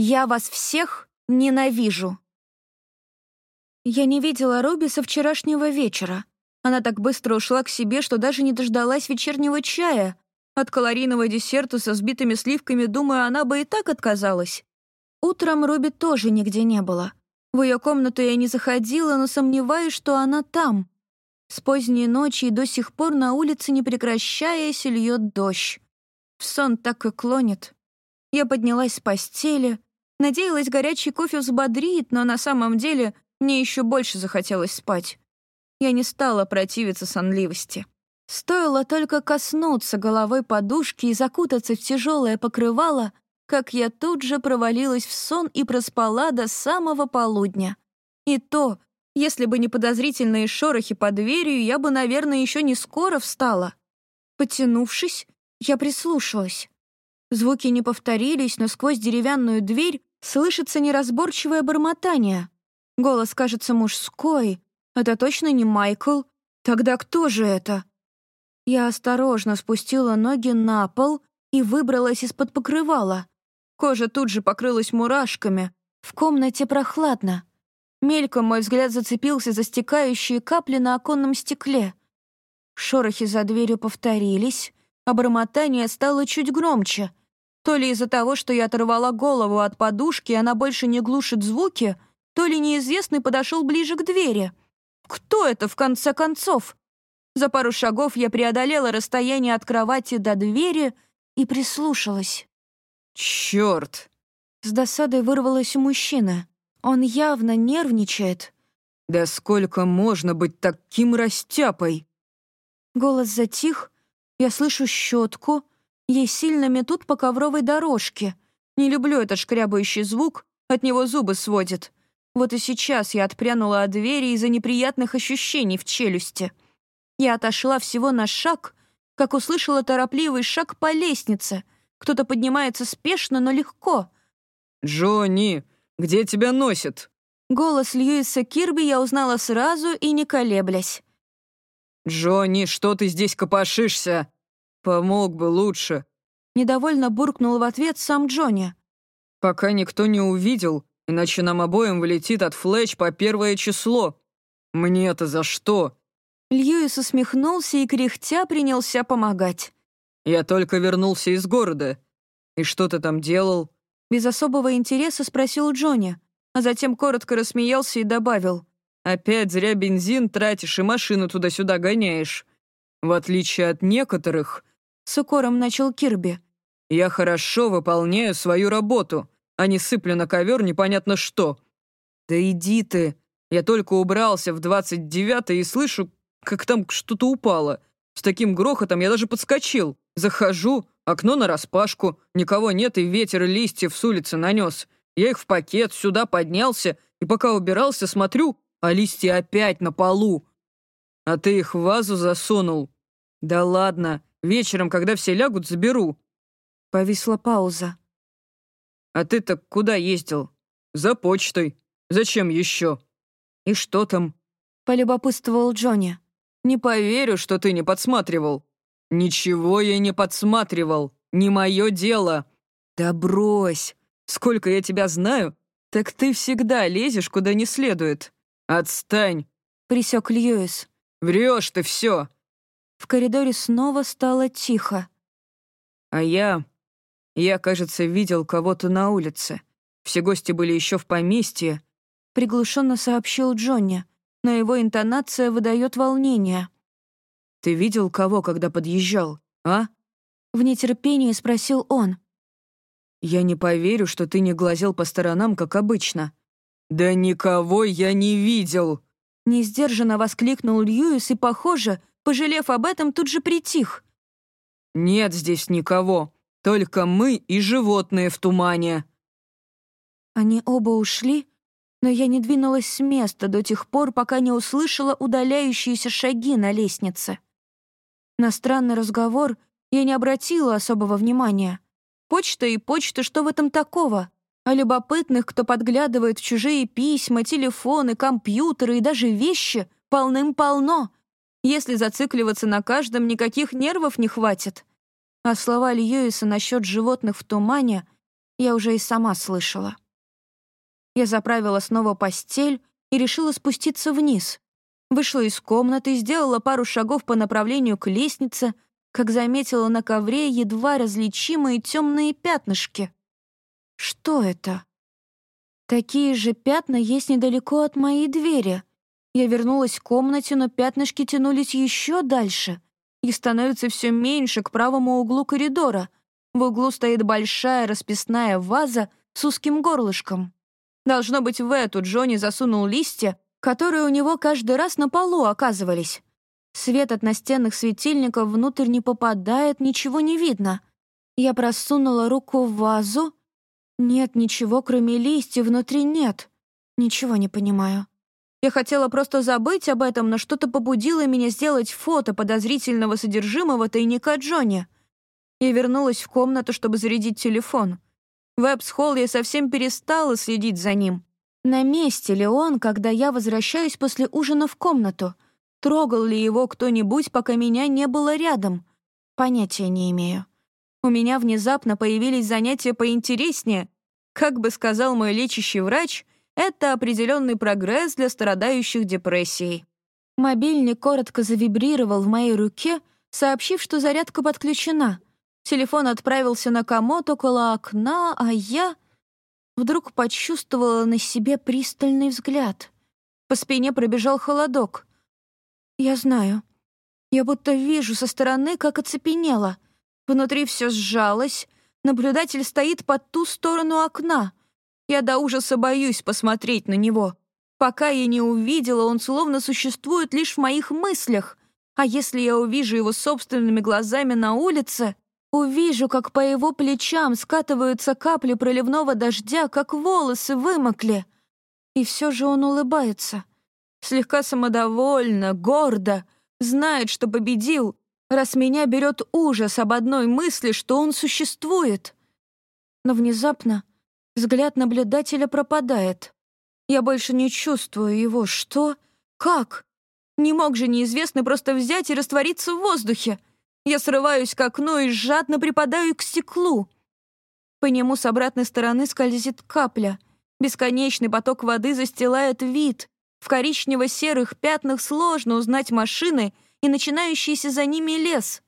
Я вас всех ненавижу. Я не видела Руби со вчерашнего вечера. Она так быстро ушла к себе, что даже не дождалась вечернего чая. От калорийного десерта со сбитыми сливками, думаю, она бы и так отказалась. Утром Руби тоже нигде не было. В ее комнату я не заходила, но сомневаюсь, что она там. С поздней ночи и до сих пор на улице, не прекращаясь, льет дождь. В сон так и клонит. Я поднялась с постели, надеялась, горячий кофе взбодрит, но на самом деле мне еще больше захотелось спать. Я не стала противиться сонливости. Стоило только коснуться головой подушки и закутаться в тяжелое покрывало, как я тут же провалилась в сон и проспала до самого полудня. И то, если бы не подозрительные шорохи под дверью, я бы, наверное, еще не скоро встала. Потянувшись, я прислушалась. Звуки не повторились, но сквозь деревянную дверь слышится неразборчивое бормотание. Голос кажется мужской, это точно не Майкл. Тогда кто же это? Я осторожно спустила ноги на пол и выбралась из-под покрывала. Кожа тут же покрылась мурашками. В комнате прохладно. Мельком мой взгляд зацепился за стекающие капли на оконном стекле. Шорохи за дверью повторились, а бормотание стало чуть громче. То ли из-за того, что я оторвала голову от подушки, и она больше не глушит звуки, то ли неизвестный подошел ближе к двери — кто это, в конце концов? За пару шагов я преодолела расстояние от кровати до двери и прислушалась. «Чёрт!» С досадой вырвалась у мужчины. Он явно нервничает. «Да сколько можно быть таким растяпой?» Голос затих. Я слышу щетку. Ей сильно метут по ковровой дорожке. Не люблю этот шкрябающий звук, от него зубы сводит. Вот и сейчас я отпрянула от двери из-за неприятных ощущений в челюсти. Я отошла всего на шаг, как услышала торопливый шаг по лестнице. Кто-то поднимается спешно, но легко. «Джонни, где тебя носит?» Голос Льюиса Кирби я узнала сразу и не колеблясь. «Джонни, что ты здесь копошишься? Помог бы лучше». Недовольно буркнул в ответ сам Джонни. «Пока никто не увидел, Иначе нам обоим влетит от Флетч по первое число. Мне-то за что?» Льюис усмехнулся и кряхтя принялся помогать. «Я только вернулся из города. И что ты там делал?» Без особого интереса спросил Джонни, а затем коротко рассмеялся и добавил. «Опять зря бензин тратишь и машину туда-сюда гоняешь. В отличие от некоторых...» С укором начал Кирби. «Я хорошо выполняю свою работу а не сыплю на ковер непонятно что. Да иди ты. Я только убрался в двадцать девятое и слышу, как там что-то упало. С таким грохотом я даже подскочил. Захожу, окно нараспашку, никого нет и ветер листьев с улицы нанес. Я их в пакет, сюда поднялся, и пока убирался, смотрю, а листья опять на полу. А ты их в вазу засунул. Да ладно, вечером, когда все лягут, заберу. Повисла пауза. «А ты-то куда ездил?» «За почтой. Зачем еще?» «И что там?» — полюбопытствовал Джонни. «Не поверю, что ты не подсматривал». «Ничего я не подсматривал. Не мое дело». «Да брось. Сколько я тебя знаю, так ты всегда лезешь куда не следует. Отстань!» — присек Льюис. «Врешь ты все!» В коридоре снова стало тихо. «А я я, кажется, видел кого-то на улице. Все гости были еще в поместье. Приглушенно сообщил Джонни, но его интонация выдает волнение. Ты видел кого, когда подъезжал, а? В нетерпении спросил он. Я не поверю, что ты не глазел по сторонам, как обычно. Да никого я не видел! Несдержанно воскликнул Льюис и, похоже, пожалев об этом, тут же притих. «Нет здесь никого. Только мы и животные в тумане». Они оба ушли, но я не двинулась с места до тех пор, пока не услышала удаляющиеся шаги на лестнице. На странный разговор я не обратила особого внимания. Почта и почта, что в этом такого? А любопытных, кто подглядывает в чужие письма, телефоны, компьютеры и даже вещи, полным-полно. Если зацикливаться на каждом, никаких нервов не хватит. А слова Льюиса насчет животных в тумане я уже и сама слышала. Я заправила снова постель и решила спуститься вниз. Вышла из комнаты, сделала пару шагов по направлению к лестнице, как заметила на ковре едва различимые темные пятнышки. Что это? Такие же пятна есть недалеко от моей двери. Я вернулась в комнате, но пятнышки тянулись еще дальше и становятся все меньше к правому углу коридора. В углу стоит большая расписная ваза с узким горлышком. Должно быть, в эту Джонни засунул листья, которые у него каждый раз на полу оказывались. Свет от настенных светильников внутрь не попадает, ничего не видно. Я просунула руку в вазу. Нет ничего, кроме листьев, внутри нет. Ничего не понимаю. Я хотела просто забыть об этом, но что-то побудило меня сделать фото подозрительного содержимого тайника Джонни. Я вернулась в комнату, чтобы зарядить телефон. В Эпс-холл я совсем перестала следить за ним. На месте ли он, когда я возвращаюсь после ужина в комнату — Трогал ли его кто-нибудь, пока меня не было рядом? Понятия не имею. У меня внезапно появились занятия поинтереснее. Как бы сказал мой лечащий врач, это определенный прогресс для страдающих депрессией. Мобильник коротко завибрировал в моей руке, сообщив, что зарядка подключена. Телефон отправился на комод около окна, а я вдруг почувствовала на себе пристальный взгляд. По спине пробежал холодок. Я знаю. Я будто вижу со стороны, как оцепенела. Внутри все сжалось. Наблюдатель стоит по ту сторону окна. Я до ужаса боюсь посмотреть на него. Пока я не увидела, он словно существует лишь в моих мыслях. А если я увижу его собственными глазами на улице, увижу, как по его плечам скатываются капли проливного дождя, как волосы вымокли. И все же он улыбается слегка самодовольно, гордо, знает, что победил, раз меня берет ужас об одной мысли, что он существует. Но внезапно взгляд наблюдателя пропадает. Я больше не чувствую его. Что? Как? Не мог же неизвестный просто взять и раствориться в воздухе. Я срываюсь к окну и жадно припадаю к стеклу. По нему с обратной стороны скользит капля. Бесконечный поток воды застилает вид. В коричнево-серых пятнах сложно узнать машины и начинающийся за ними лес.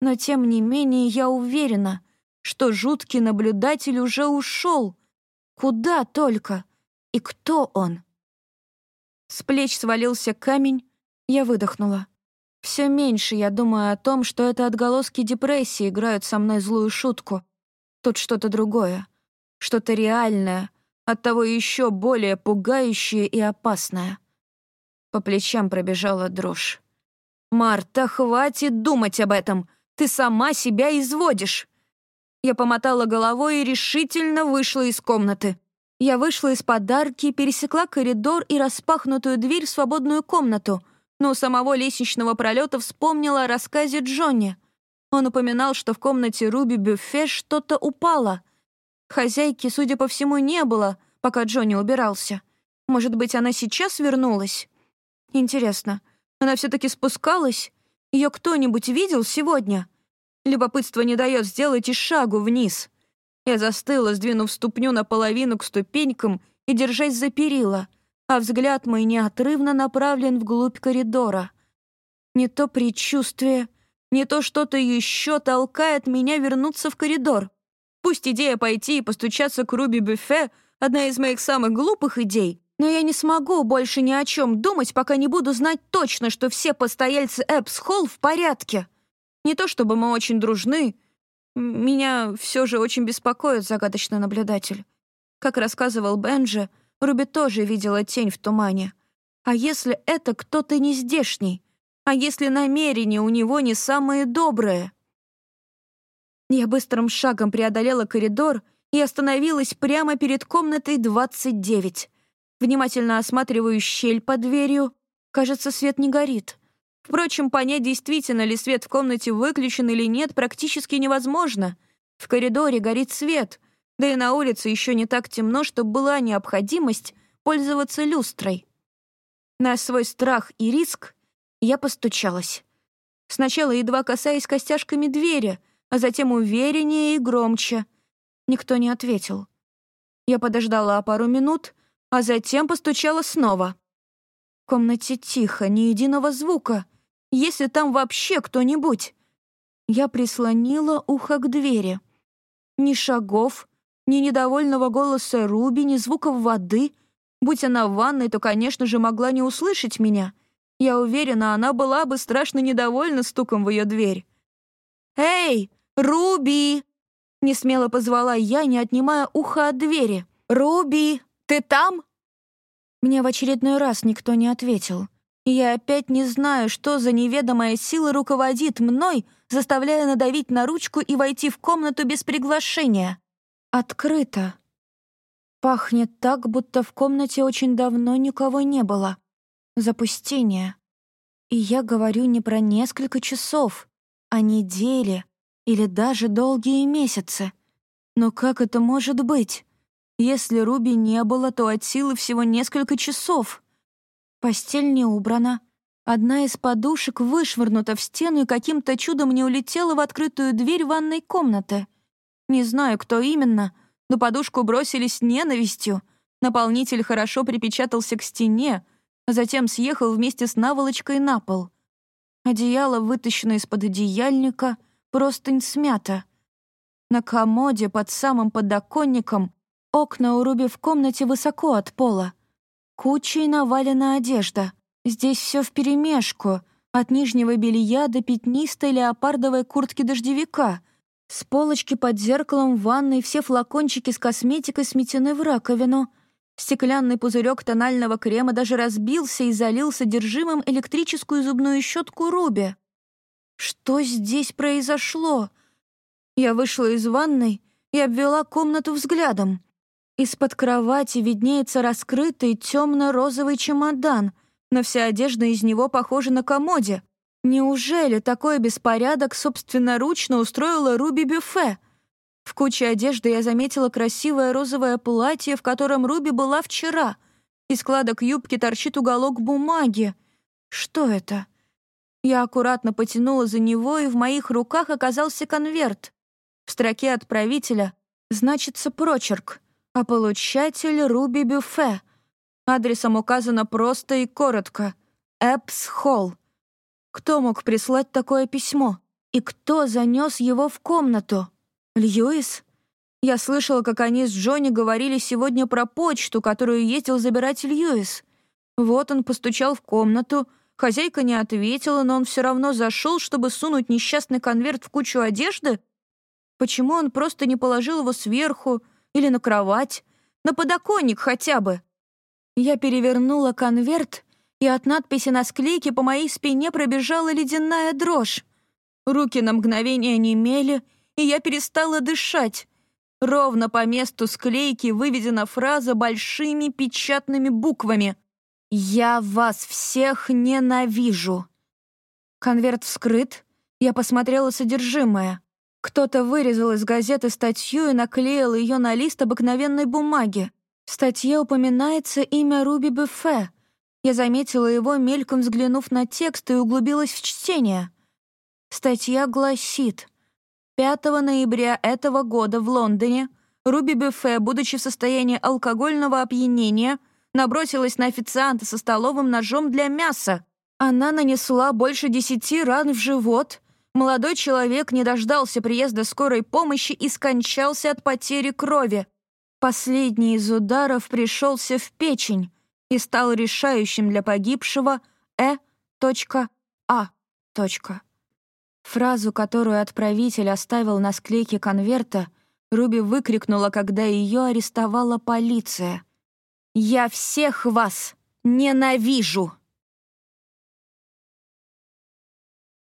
Но тем не менее я уверена, что жуткий наблюдатель уже ушел. Куда только? И кто он? С плеч свалился камень, я выдохнула. Все меньше я думаю о том, что это отголоски депрессии играют со мной злую шутку. Тут что-то другое, что-то реальное, оттого еще более пугающее и опасное. По плечам пробежала дрожь. «Марта, хватит думать об этом! Ты сама себя изводишь!» Я помотала головой и решительно вышла из комнаты. Я вышла из подарки, пересекла коридор и распахнутую дверь в свободную комнату, но у самого лестничного пролета вспомнила о рассказе Джонни. Он упоминал, что в комнате Руби Бюффе что-то упало. Хозяйки, судя по всему, не было, пока Джонни убирался. Может быть, она сейчас вернулась? Интересно, она все-таки спускалась? Ее кто-нибудь видел сегодня? Любопытство не дает сделать и шагу вниз. Я застыла, сдвинув ступню наполовину к ступенькам и держась за перила, а взгляд мой неотрывно направлен вглубь коридора. Не то предчувствие, не то что-то еще толкает меня вернуться в коридор. Пусть идея пойти и постучаться к Руби Бюфе — одна из моих самых глупых идей, но я не смогу больше ни о чем думать, пока не буду знать точно, что все постояльцы Эпс Холл в порядке. Не то чтобы мы очень дружны. Меня все же очень беспокоит загадочный наблюдатель. Как рассказывал Бенджи, Руби тоже видела тень в тумане. А если это кто-то нездешний? А если намерения у него не самые добрые? Я быстрым шагом преодолела коридор и остановилась прямо перед комнатой 29. Внимательно осматриваю щель под дверью. Кажется, свет не горит. Впрочем, понять, действительно ли свет в комнате выключен или нет, практически невозможно. В коридоре горит свет, да и на улице еще не так темно, чтобы была необходимость пользоваться люстрой. На свой страх и риск я постучалась. Сначала едва касаясь костяшками двери, а затем увереннее и громче. Никто не ответил. Я подождала пару минут, а затем постучала снова. В комнате тихо, ни единого звука, если там вообще кто-нибудь. Я прислонила ухо к двери. Ни шагов, ни недовольного голоса Руби, ни звуков воды. Будь она в ванной, то, конечно же, могла не услышать меня. Я уверена, она была бы страшно недовольна стуком в ее дверь. «Эй, Руби!» — несмело позвала я, не отнимая ухо от двери. «Руби, ты там?» Мне в очередной раз никто не ответил. Я опять не знаю, что за неведомая сила руководит мной, заставляя надавить на ручку и войти в комнату без приглашения. Открыто. Пахнет так, будто в комнате очень давно никого не было. Запустение. И я говорю не про несколько часов, а недели или даже долгие месяцы. Но как это может быть? Если Руби не было, то от силы всего несколько часов. Постель не убрана. Одна из подушек вышвырнута в стену и каким-то чудом не улетела в открытую дверь ванной комнаты. Не знаю, кто именно, но подушку бросили с ненавистью. Наполнитель хорошо припечатался к стене, а затем съехал вместе с наволочкой на пол. Одеяло вытащено из-под одеяльника, простынь смята. На комоде под самым подоконником Окна у в комнате высоко от пола. Кучей навалена одежда. Здесь все вперемешку, от нижнего белья до пятнистой леопардовой куртки-дождевика. С полочки под зеркалом в ванной все флакончики с косметикой сметены в раковину. Стеклянный пузырек тонального крема даже разбился и залил содержимым электрическую зубную щетку Руби. Что здесь произошло? Я вышла из ванной и обвела комнату взглядом. Из-под кровати виднеется раскрытый темно-розовый чемодан, но вся одежда из него похожа на комоде. Неужели такой беспорядок собственноручно устроила Руби Бюфе? В куче одежды я заметила красивое розовое платье, в котором Руби была вчера. Из складок юбки торчит уголок бумаги. Что это? Я аккуратно потянула за него, и в моих руках оказался конверт. В строке отправителя значится прочерк — а получатель Руби Бюфе. Адресом указано просто и коротко. Эпс Холл. Кто мог прислать такое письмо? И кто занес его в комнату? Льюис? Я слышала, как они с Джонни говорили сегодня про почту, которую ездил забирать Льюис. Вот он постучал в комнату, хозяйка не ответила, но он все равно зашел, чтобы сунуть несчастный конверт в кучу одежды. Почему он просто не положил его сверху, или на кровать, на подоконник хотя бы. Я перевернула конверт, и от надписи на склейке по моей спине пробежала ледяная дрожь. Руки на мгновение немели, и я перестала дышать. Ровно по месту склейки выведена фраза большими печатными буквами. «Я вас всех ненавижу». Конверт вскрыт, я посмотрела содержимое. Кто-то вырезал из газеты статью и наклеил ее на лист обыкновенной бумаги. В статье упоминается имя Руби Бефе. Я заметила его, мельком взглянув на текст, и углубилась в чтение. Статья гласит, 5 ноября этого года в Лондоне Руби Бефе, будучи в состоянии алкогольного опьянения, набросилась на официанта со столовым ножом для мяса. Она нанесла больше десяти ран в живот — Молодой человек не дождался приезда скорой помощи и скончался от потери крови. Последний из ударов пришелся в печень и стал решающим для погибшего Э.А. Фразу, которую отправитель оставил на склейке конверта, Руби выкрикнула, когда ее арестовала полиция. «Я всех вас ненавижу!»